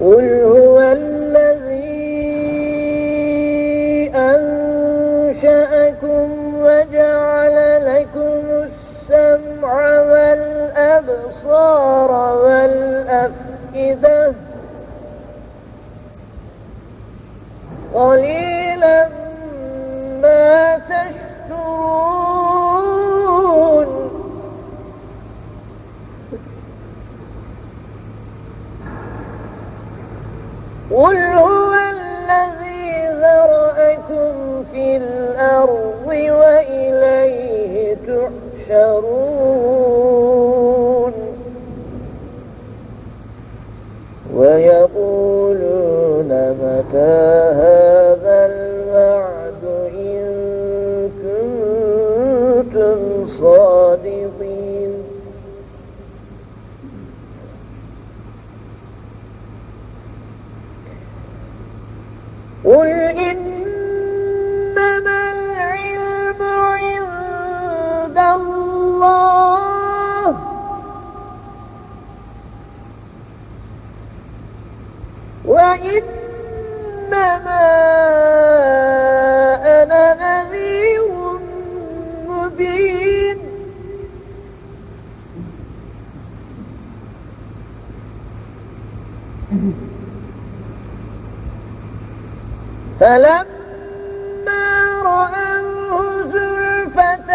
قل هو الذي أنشأكم وجعل لكم السمع والأبصار والأفئدة قليلا قل هو الذي ذرأكم في الأرض وإليه تحشرون ويقولون متى هذا الوعد إن كنتم صادقين قل إنما العلم عند الله وإنما أنا نذير مبين فلما رأوه زلفة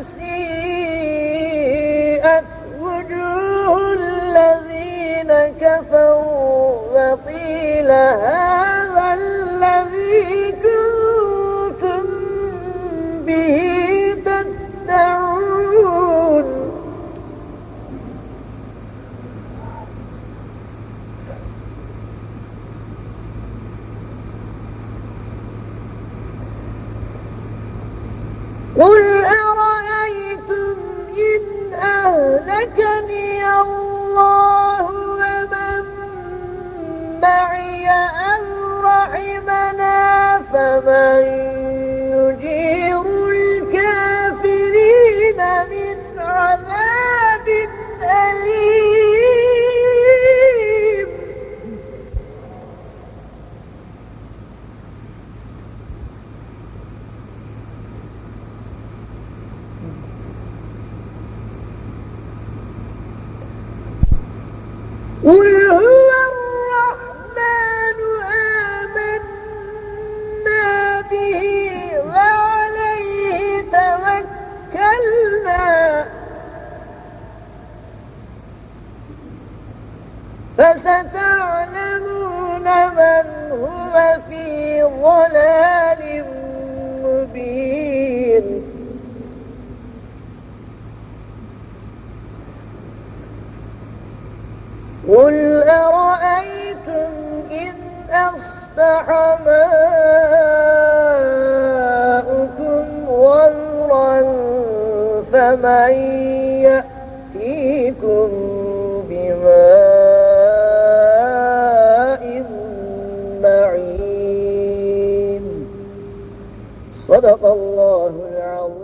سيئت وجوه الذين كفروا وقيل هذا قل فستعلمون من هو في ضلال مبين. قل أرأيتم إن أصبح ماؤكم غورا فمن يأتيكم بماء معين صدق الله العظيم.